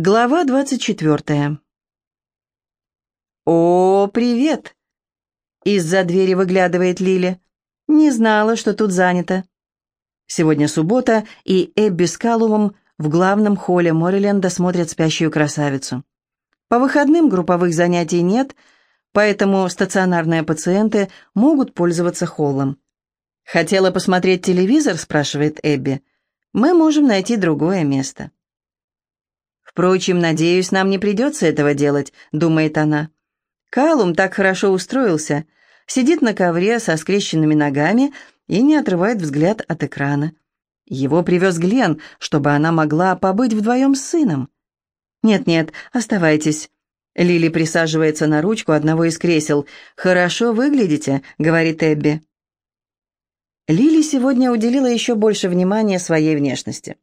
Глава двадцать четвертая. «О, привет!» Из-за двери выглядывает Лили. «Не знала, что тут занято». Сегодня суббота, и Эбби с Калумом в главном холле Морриленда смотрят спящую красавицу. По выходным групповых занятий нет, поэтому стационарные пациенты могут пользоваться холлом. «Хотела посмотреть телевизор?» – спрашивает Эбби. «Мы можем найти другое место». Впрочем, надеюсь, нам не придется этого делать, думает она. Калум так хорошо устроился, сидит на ковре со скрещенными ногами и не отрывает взгляд от экрана. Его привез Глен, чтобы она могла побыть вдвоем с сыном. «Нет-нет, оставайтесь». Лили присаживается на ручку одного из кресел. «Хорошо выглядите», — говорит Эбби. Лили сегодня уделила еще больше внимания своей внешности.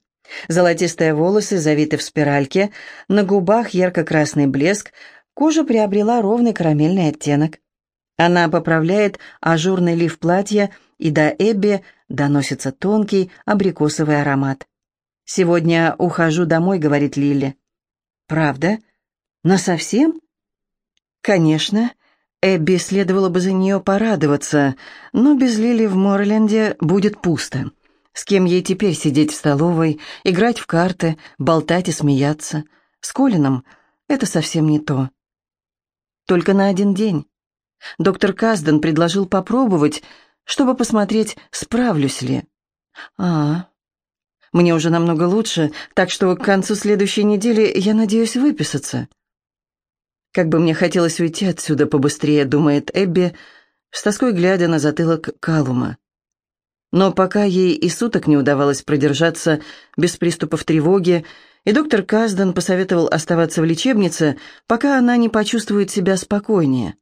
Золотистые волосы завиты в спиральке, на губах ярко-красный блеск, кожа приобрела ровный карамельный оттенок. Она поправляет ажурный лиф платья, и до Эбби доносится тонкий абрикосовый аромат. «Сегодня ухожу домой», — говорит Лили. «Правда? Насовсем?» «Конечно. Эбби следовало бы за нее порадоваться, но без Лили в Морленде будет пусто». С кем ей теперь сидеть в столовой, играть в карты, болтать и смеяться? С Колином это совсем не то. Только на один день. Доктор Казден предложил попробовать, чтобы посмотреть, справлюсь ли. А, мне уже намного лучше, так что к концу следующей недели я надеюсь выписаться. Как бы мне хотелось уйти отсюда побыстрее, думает Эбби, с тоской глядя на затылок Калума. Но пока ей и суток не удавалось продержаться без приступов тревоги, и доктор Каздан посоветовал оставаться в лечебнице, пока она не почувствует себя спокойнее.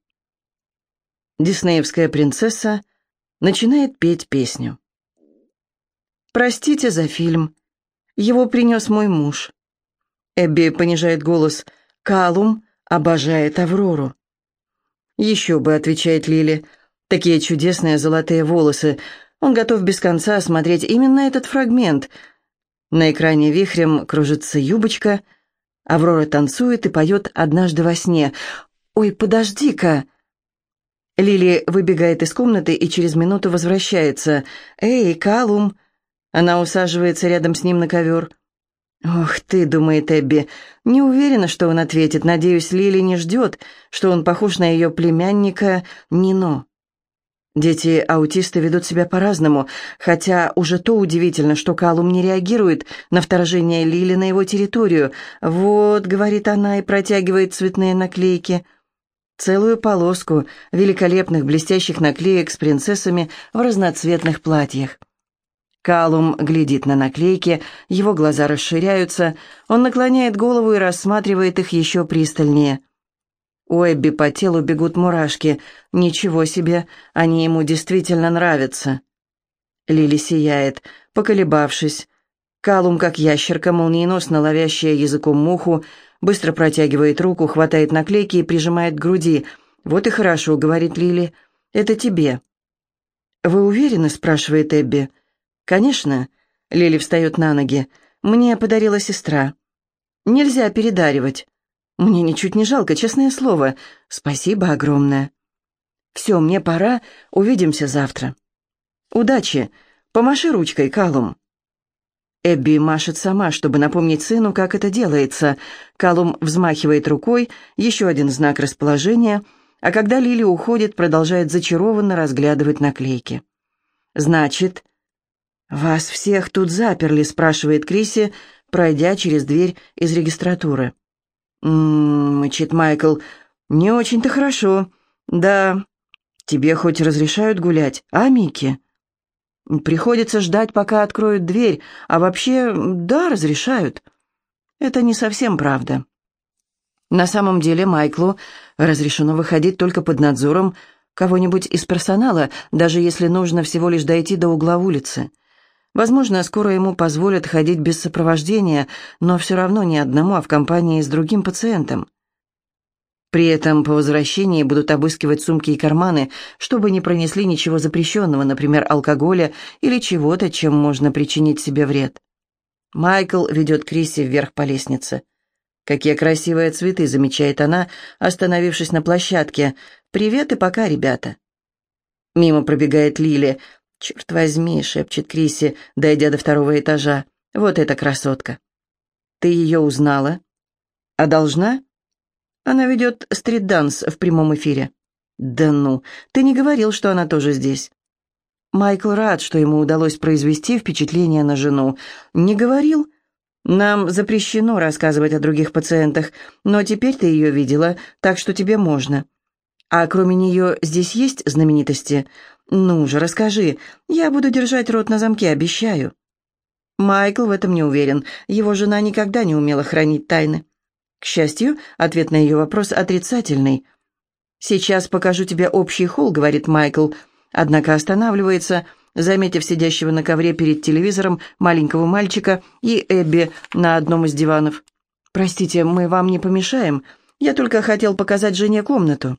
Диснеевская принцесса начинает петь песню. «Простите за фильм. Его принес мой муж». Эбби понижает голос. «Калум обожает Аврору». «Еще бы», — отвечает Лили. «Такие чудесные золотые волосы. Он готов без конца смотреть именно этот фрагмент. На экране вихрем кружится юбочка. Аврора танцует и поет «Однажды во сне». «Ой, подожди-ка!» Лили выбегает из комнаты и через минуту возвращается. «Эй, Калум!» Она усаживается рядом с ним на ковер. «Ох ты», — думает Эбби, — «не уверена, что он ответит. Надеюсь, Лили не ждет, что он похож на ее племянника Нино». Дети-аутисты ведут себя по-разному, хотя уже то удивительно, что Калум не реагирует на вторжение Лили на его территорию. «Вот», — говорит она и протягивает цветные наклейки. Целую полоску великолепных блестящих наклеек с принцессами в разноцветных платьях. Калум глядит на наклейки, его глаза расширяются, он наклоняет голову и рассматривает их еще пристальнее. У Эбби по телу бегут мурашки. Ничего себе, они ему действительно нравятся. Лили сияет, поколебавшись. Калум, как ящерка, молниеносно ловящая языком муху, быстро протягивает руку, хватает наклейки и прижимает к груди. «Вот и хорошо», — говорит Лили. «Это тебе». «Вы уверены?» — спрашивает Эбби. «Конечно». Лили встает на ноги. «Мне подарила сестра». «Нельзя передаривать». Мне ничуть не жалко, честное слово. Спасибо огромное. Все, мне пора. Увидимся завтра. Удачи. Помаши ручкой, Калум. Эбби машет сама, чтобы напомнить сыну, как это делается. Калум взмахивает рукой, еще один знак расположения, а когда Лили уходит, продолжает зачарованно разглядывать наклейки. «Значит, вас всех тут заперли?» — спрашивает Криси, пройдя через дверь из регистратуры. «М-м-м», мычит Майкл, — «не очень-то хорошо. Да, тебе хоть разрешают гулять, а, Микки?» «Приходится ждать, пока откроют дверь, а вообще, да, разрешают». «Это не совсем правда». На самом деле Майклу разрешено выходить только под надзором кого-нибудь из персонала, даже если нужно всего лишь дойти до угла улицы. Возможно, скоро ему позволят ходить без сопровождения, но все равно не одному, а в компании с другим пациентом. При этом по возвращении будут обыскивать сумки и карманы, чтобы не пронесли ничего запрещенного, например, алкоголя или чего-то, чем можно причинить себе вред. Майкл ведет Криси вверх по лестнице. «Какие красивые цветы», — замечает она, остановившись на площадке. «Привет и пока, ребята». Мимо пробегает Лили. «Черт возьми», — шепчет Криси, дойдя до второго этажа. «Вот эта красотка». «Ты ее узнала?» «А должна?» «Она ведет стрит-данс в прямом эфире». «Да ну, ты не говорил, что она тоже здесь?» Майкл рад, что ему удалось произвести впечатление на жену. «Не говорил?» «Нам запрещено рассказывать о других пациентах, но теперь ты ее видела, так что тебе можно». «А кроме нее здесь есть знаменитости?» «Ну же, расскажи. Я буду держать рот на замке, обещаю». Майкл в этом не уверен. Его жена никогда не умела хранить тайны. К счастью, ответ на ее вопрос отрицательный. «Сейчас покажу тебе общий холл», — говорит Майкл, однако останавливается, заметив сидящего на ковре перед телевизором маленького мальчика и Эбби на одном из диванов. «Простите, мы вам не помешаем. Я только хотел показать жене комнату».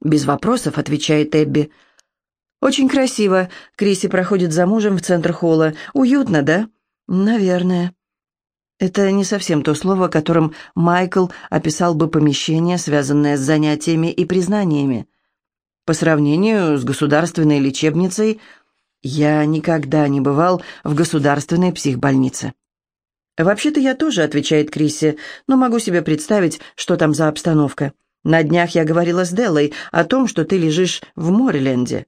«Без вопросов», — отвечает Эбби. «Очень красиво. Криси проходит за мужем в центр холла. Уютно, да?» «Наверное». Это не совсем то слово, которым Майкл описал бы помещение, связанное с занятиями и признаниями. По сравнению с государственной лечебницей, я никогда не бывал в государственной психбольнице. «Вообще-то я тоже», — отвечает Криси, «но могу себе представить, что там за обстановка. На днях я говорила с Деллой о том, что ты лежишь в Морриленде».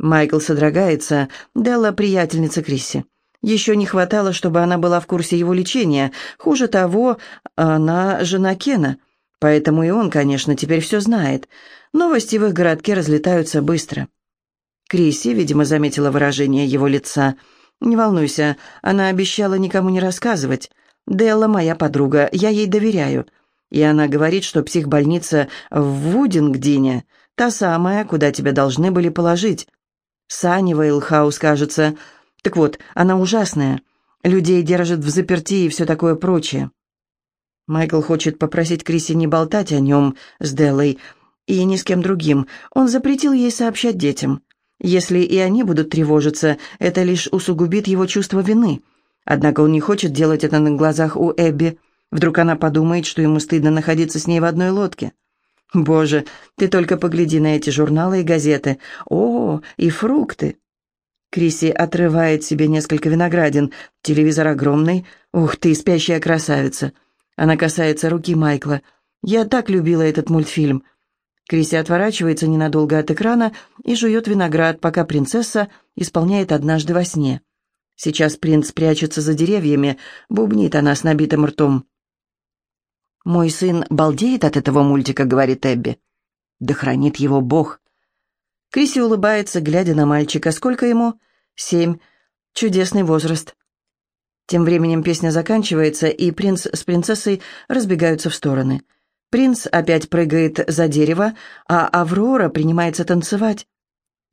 Майкл содрогается. Делла — приятельница Крисси. Еще не хватало, чтобы она была в курсе его лечения. Хуже того, она жена Кена. Поэтому и он, конечно, теперь все знает. Новости в их городке разлетаются быстро. Криси, видимо, заметила выражение его лица. «Не волнуйся, она обещала никому не рассказывать. Делла моя подруга, я ей доверяю. И она говорит, что психбольница в Вудингдине, та самая, куда тебя должны были положить. Саннивейл Хаус, кажется, так вот, она ужасная. Людей держит в заперти и все такое прочее. Майкл хочет попросить Криси не болтать о нем с Деллой и ни с кем другим. Он запретил ей сообщать детям. Если и они будут тревожиться, это лишь усугубит его чувство вины. Однако он не хочет делать это на глазах у Эбби. Вдруг она подумает, что ему стыдно находиться с ней в одной лодке. «Боже, ты только погляди на эти журналы и газеты. О, и фрукты!» Криси отрывает себе несколько виноградин. Телевизор огромный. Ух ты, спящая красавица. Она касается руки Майкла. Я так любила этот мультфильм. Криси отворачивается ненадолго от экрана и жует виноград, пока принцесса исполняет однажды во сне. Сейчас принц прячется за деревьями, бубнит она с набитым ртом. «Мой сын балдеет от этого мультика», — говорит Эбби. «Да хранит его Бог». Криси улыбается, глядя на мальчика. Сколько ему? Семь. Чудесный возраст. Тем временем песня заканчивается, и принц с принцессой разбегаются в стороны. Принц опять прыгает за дерево, а Аврора принимается танцевать.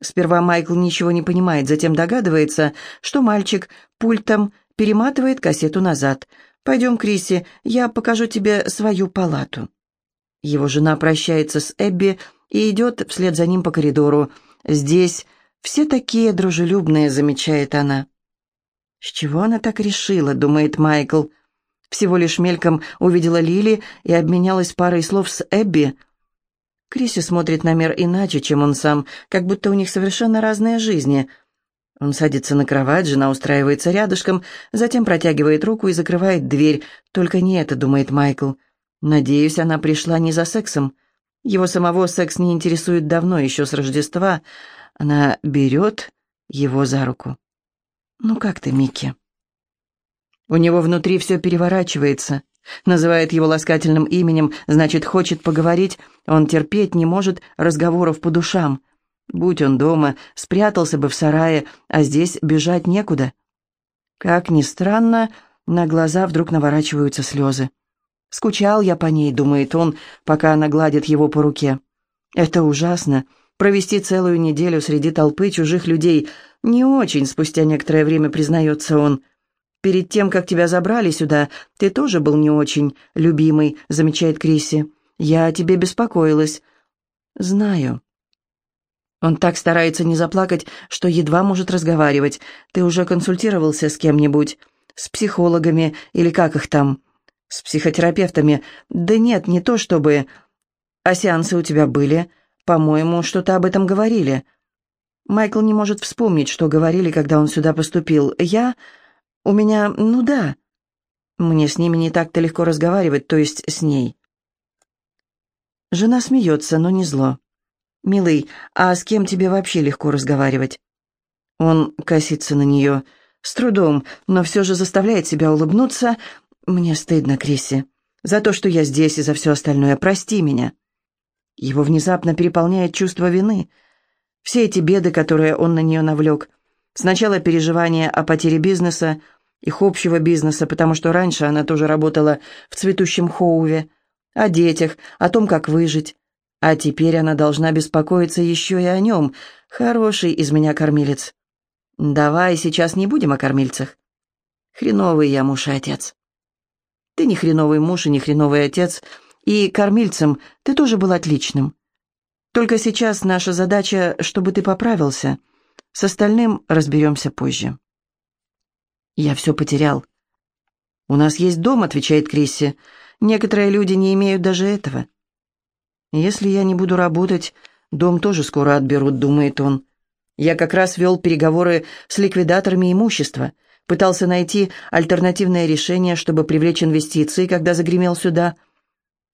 Сперва Майкл ничего не понимает, затем догадывается, что мальчик пультом перематывает кассету назад. «Пойдем, Криси, я покажу тебе свою палату». Его жена прощается с Эбби, и идет вслед за ним по коридору. «Здесь все такие дружелюбные», — замечает она. «С чего она так решила?» — думает Майкл. Всего лишь мельком увидела Лили и обменялась парой слов с Эбби. Криси смотрит на мир иначе, чем он сам, как будто у них совершенно разные жизни. Он садится на кровать, жена устраивается рядышком, затем протягивает руку и закрывает дверь. «Только не это», — думает Майкл. «Надеюсь, она пришла не за сексом». Его самого секс не интересует давно, еще с Рождества. Она берет его за руку. «Ну как ты, Микки?» У него внутри все переворачивается. Называет его ласкательным именем, значит, хочет поговорить. Он терпеть не может разговоров по душам. Будь он дома, спрятался бы в сарае, а здесь бежать некуда. Как ни странно, на глаза вдруг наворачиваются слезы. Скучал я по ней, думает он, пока она гладит его по руке. Это ужасно. Провести целую неделю среди толпы чужих людей не очень, спустя некоторое время признается он. «Перед тем, как тебя забрали сюда, ты тоже был не очень, любимый», — замечает Криси. «Я о тебе беспокоилась». «Знаю». Он так старается не заплакать, что едва может разговаривать. «Ты уже консультировался с кем-нибудь? С психологами или как их там?» С психотерапевтами? Да нет, не то чтобы... А сеансы у тебя были? По-моему, что-то об этом говорили. Майкл не может вспомнить, что говорили, когда он сюда поступил. Я... У меня... Ну да. Мне с ними не так-то легко разговаривать, то есть с ней. Жена смеется, но не зло. «Милый, а с кем тебе вообще легко разговаривать?» Он косится на нее с трудом, но все же заставляет себя улыбнуться. «Мне стыдно, Крисси, за то, что я здесь и за все остальное. Прости меня». Его внезапно переполняет чувство вины. Все эти беды, которые он на нее навлек. Сначала переживания о потере бизнеса, их общего бизнеса, потому что раньше она тоже работала в цветущем Хоуве, о детях, о том, как выжить. А теперь она должна беспокоиться еще и о нем. Хороший из меня кормилец. Давай сейчас не будем о кормильцах. Хреновый я муж и отец. Ты не хреновый муж и не хреновый отец, и кормильцем ты тоже был отличным. Только сейчас наша задача, чтобы ты поправился. С остальным разберемся позже. Я все потерял. «У нас есть дом», — отвечает Крисси. «Некоторые люди не имеют даже этого». «Если я не буду работать, дом тоже скоро отберут», — думает он. «Я как раз вел переговоры с ликвидаторами имущества, пытался найти альтернативное решение, чтобы привлечь инвестиции, когда загремел сюда».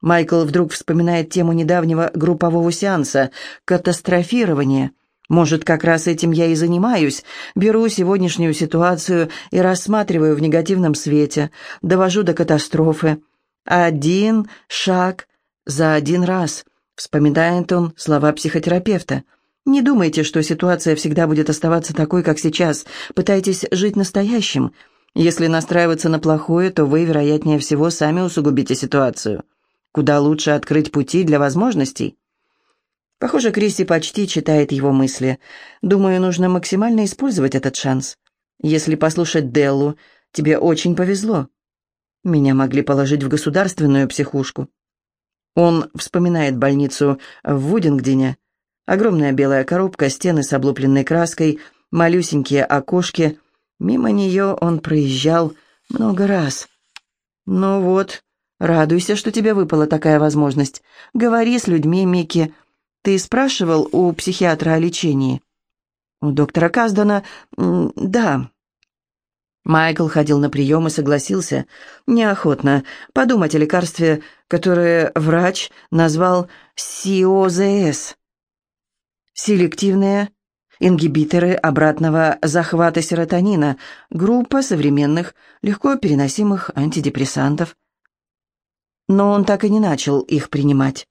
Майкл вдруг вспоминает тему недавнего группового сеанса «Катастрофирование». Может, как раз этим я и занимаюсь. Беру сегодняшнюю ситуацию и рассматриваю в негативном свете, довожу до катастрофы. Один шаг за один раз, вспоминает он слова психотерапевта. Не думайте, что ситуация всегда будет оставаться такой, как сейчас. Пытайтесь жить настоящим. Если настраиваться на плохое, то вы, вероятнее всего, сами усугубите ситуацию. Куда лучше открыть пути для возможностей. Похоже, Кристи почти читает его мысли. Думаю, нужно максимально использовать этот шанс. Если послушать Деллу, тебе очень повезло. Меня могли положить в государственную психушку. Он вспоминает больницу в Вудингдене. Огромная белая коробка, стены с облупленной краской, малюсенькие окошки. Мимо нее он проезжал много раз. «Ну вот, радуйся, что тебе выпала такая возможность. Говори с людьми, Микки. Ты спрашивал у психиатра о лечении?» «У доктора Каздана...» «Да». Майкл ходил на прием и согласился, неохотно, подумать о лекарстве, которое врач назвал СИОЗС. Селективные ингибиторы обратного захвата серотонина, группа современных, легко переносимых антидепрессантов. Но он так и не начал их принимать.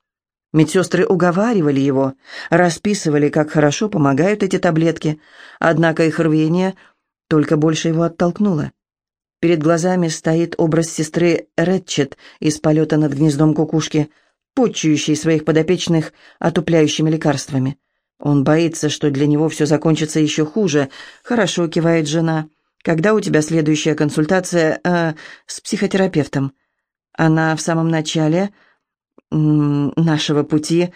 Медсестры уговаривали его, расписывали, как хорошо помогают эти таблетки, однако их рвение – только больше его оттолкнуло. Перед глазами стоит образ сестры Рэтчет из полета над гнездом кукушки, почующей своих подопечных отупляющими лекарствами. Он боится, что для него все закончится еще хуже. Хорошо, кивает жена. Когда у тебя следующая консультация э, с психотерапевтом? Она в самом начале нашего пути,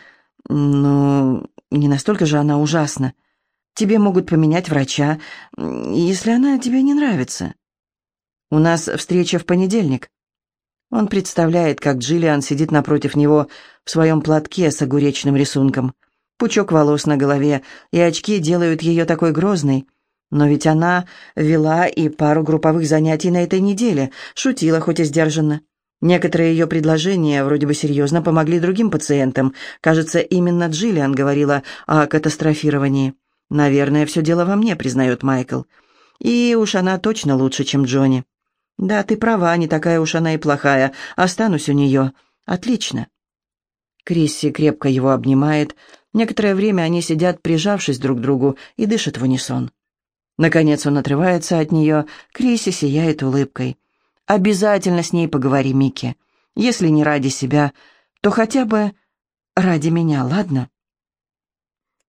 но не настолько же она ужасна. Тебе могут поменять врача, если она тебе не нравится. У нас встреча в понедельник. Он представляет, как Джиллиан сидит напротив него в своем платке с огуречным рисунком. Пучок волос на голове, и очки делают ее такой грозной. Но ведь она вела и пару групповых занятий на этой неделе, шутила хоть и сдержанно. Некоторые ее предложения вроде бы серьезно помогли другим пациентам. Кажется, именно Джиллиан говорила о катастрофировании. «Наверное, все дело во мне», — признает Майкл. «И уж она точно лучше, чем Джонни». «Да, ты права, не такая уж она и плохая. Останусь у нее. Отлично». Крисси крепко его обнимает. Некоторое время они сидят, прижавшись друг к другу, и дышат в унисон. Наконец он отрывается от нее. Крисси сияет улыбкой. «Обязательно с ней поговори, Микки. Если не ради себя, то хотя бы ради меня, ладно?»